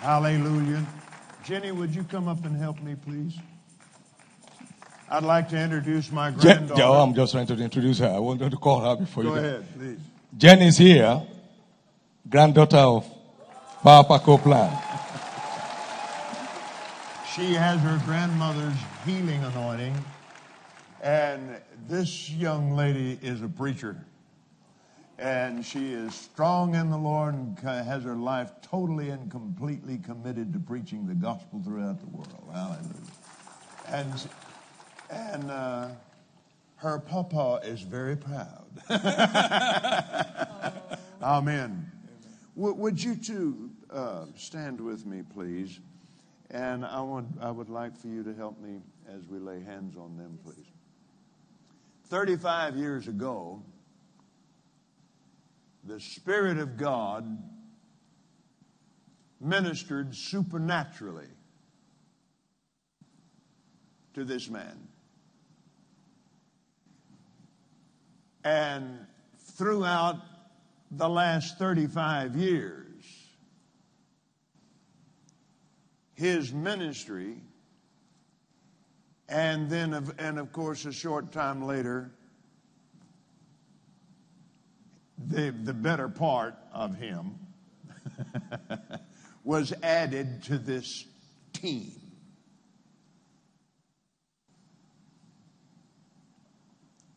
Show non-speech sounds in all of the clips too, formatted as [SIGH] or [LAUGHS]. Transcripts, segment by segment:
Hallelujah. Jenny, would you come up and help me, please? I'd like to introduce my Je- granddaughter. oh, I'm just trying to introduce her. I wanted to call her before Go you. go. ahead, please. Jen is here, granddaughter of Papa Copeland. She has her grandmother's healing anointing, and this young lady is a preacher. And she is strong in the Lord and has her life totally and completely committed to preaching the gospel throughout the world. Hallelujah. And, and uh, her papa is very proud. [LAUGHS] Amen. W- would you two uh, stand with me, please? And I, want, I would like for you to help me as we lay hands on them, please. 35 years ago, the Spirit of God ministered supernaturally to this man. And throughout the last 35 years, his ministry, and then, of, and of course, a short time later, the, the better part of him [LAUGHS] was added to this team.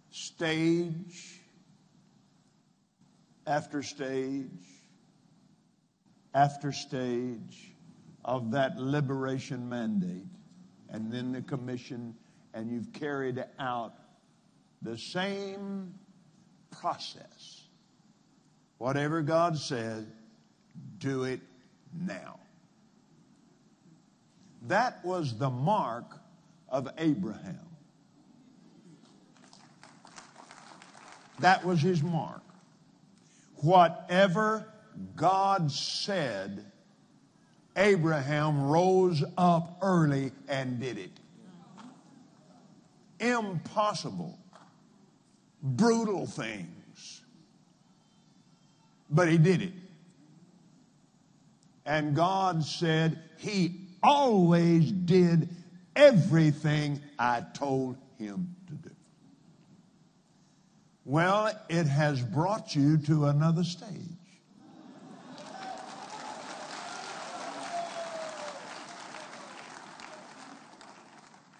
Stage after stage after stage of that liberation mandate, and then the commission, and you've carried out the same process. Whatever God said, do it now. That was the mark of Abraham. That was his mark. Whatever God said, Abraham rose up early and did it. Impossible, brutal things. But he did it. And God said, He always did everything I told him to do. Well, it has brought you to another stage.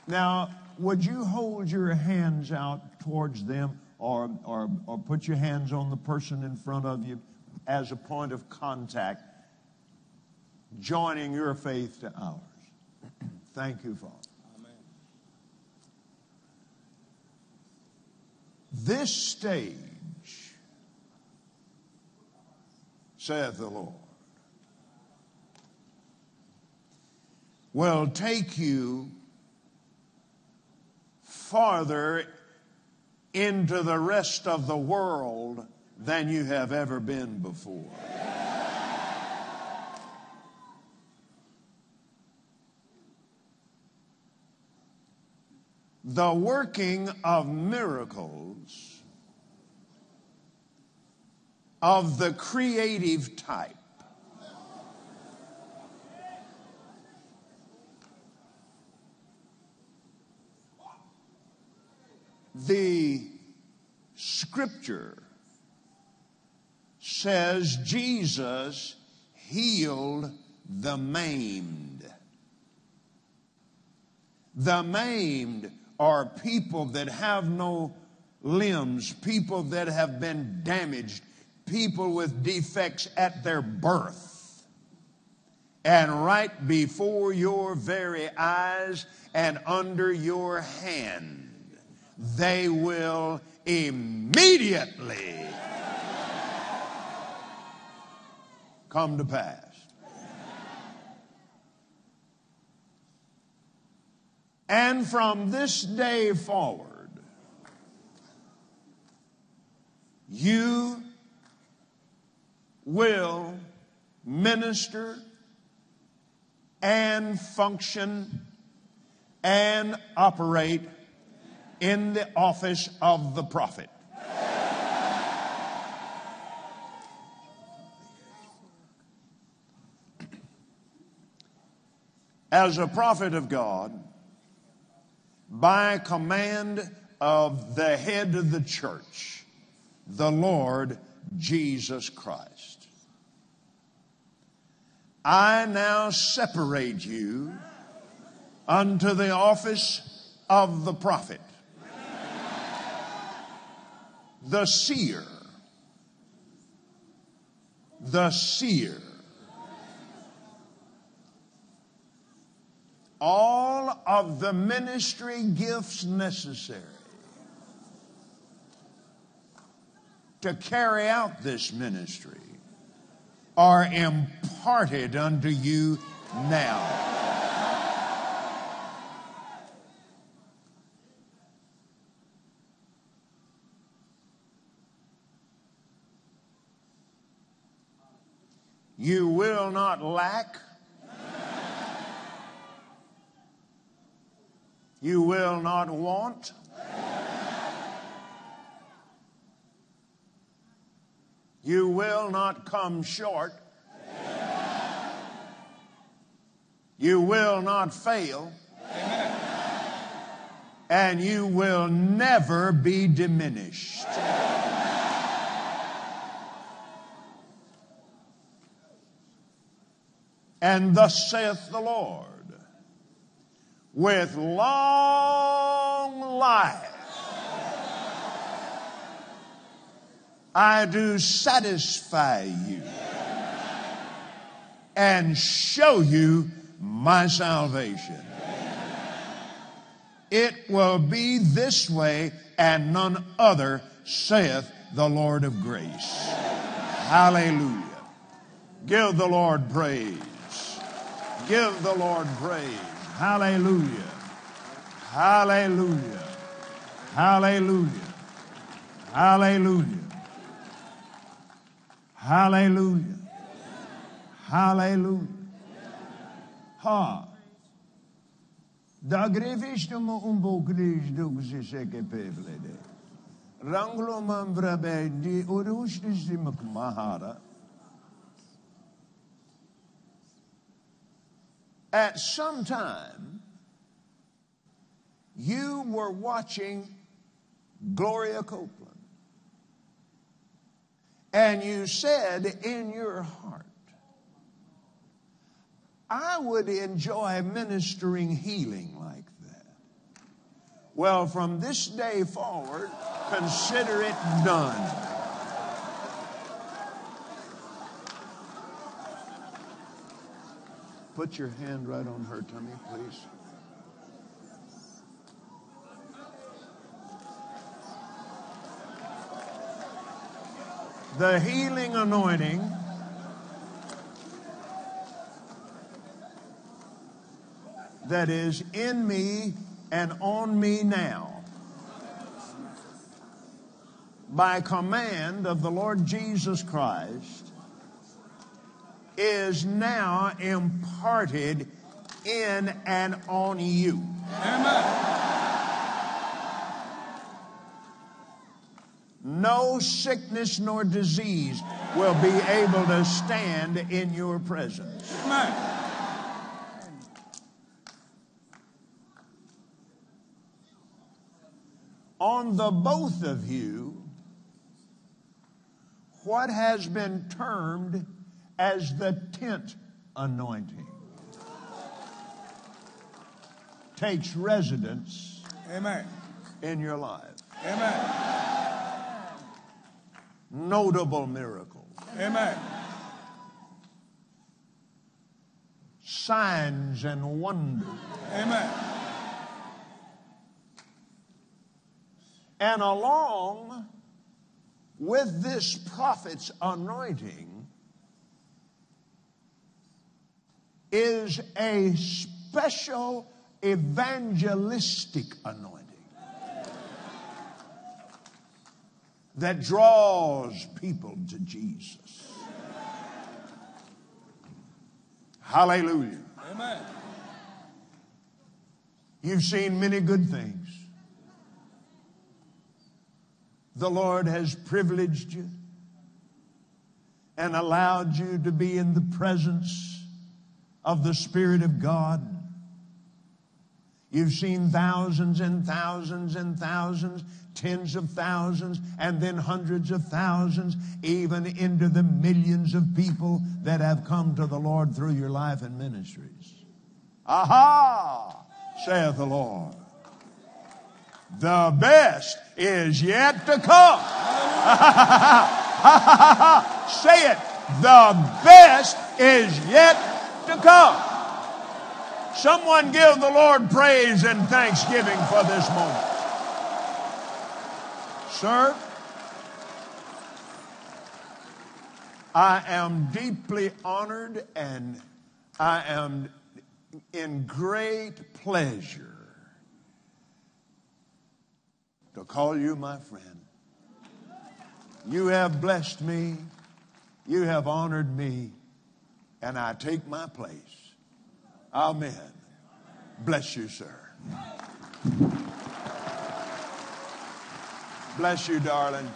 Now, would you hold your hands out towards them or, or, or put your hands on the person in front of you as a point of contact, joining your faith to ours? [CLEARS THROAT] Thank you, Father. This stage, saith the Lord, will take you farther into the rest of the world than you have ever been before. The working of miracles of the creative type the scripture says Jesus healed the maimed. The maimed are people that have no limbs, people that have been damaged, people with defects at their birth. And right before your very eyes and under your hand, they will immediately come to pass. And from this day forward, you will minister and function and operate in the office of the prophet. As a prophet of God by command of the head of the church, the Lord Jesus Christ. I now separate you unto the office of the prophet, the seer, the seer. All of the ministry gifts necessary to carry out this ministry are imparted unto you now. You will not lack. You will not want. You will not come short. You will not fail. And you will never be diminished. And thus saith the Lord, with long life I do satisfy you and show you my salvation. It will be this way and none other, saith the Lord of grace. Hallelujah. Give the Lord praise. Give the Lord praise. Hallelujah. Hallelujah. Hallelujah. Hallelujah. Hallelujah. Hallelujah. Ha. Da greviște mă un bocliș duc se se che pevlede. Ranglo man brabe di urushti simak mahara. At some time, you were watching Gloria Copeland. And you said in your heart, I would enjoy ministering healing like that. Well, from this day forward, consider it done. Put your hand right on her tummy, please. The healing anointing. That is in me and on me now. By command of the Lord Jesus Christ is now imparted in and on you. No sickness nor disease will be able to stand in your presence. On the both of you, what has been termed as the tent anointing takes residence Amen. in your life. Amen. Notable miracles, Amen. signs and wonders, Amen. and along with this prophet's anointing is a special evangelistic anointing that draws people to Jesus. Hallelujah. Amen. You've seen many good things. The Lord has privileged you and allowed you to be in the presence of the Spirit of God You've seen thousands and thousands and thousands, tens of thousands, and then hundreds of thousands, even into the millions of people that have come to the Lord through your life and ministries. Aha, saith the Lord. The best is yet to come. [LAUGHS] Say it. The best is yet to come. Someone give the Lord praise and thanksgiving for this moment. Sir, I am deeply honored and I am in great pleasure to call you my friend. You have blessed me, you have honored me, and I take my place. Amen. Bless you, sir. Bless you, darling.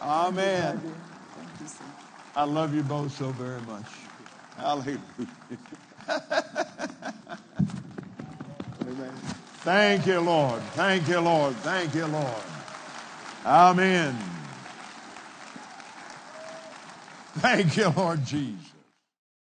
Amen. I love you both so very much. Hallelujah. Amen. Thank you, Lord. Thank you, Lord. Thank you, Lord. Amen. Thank you, Lord Jesus.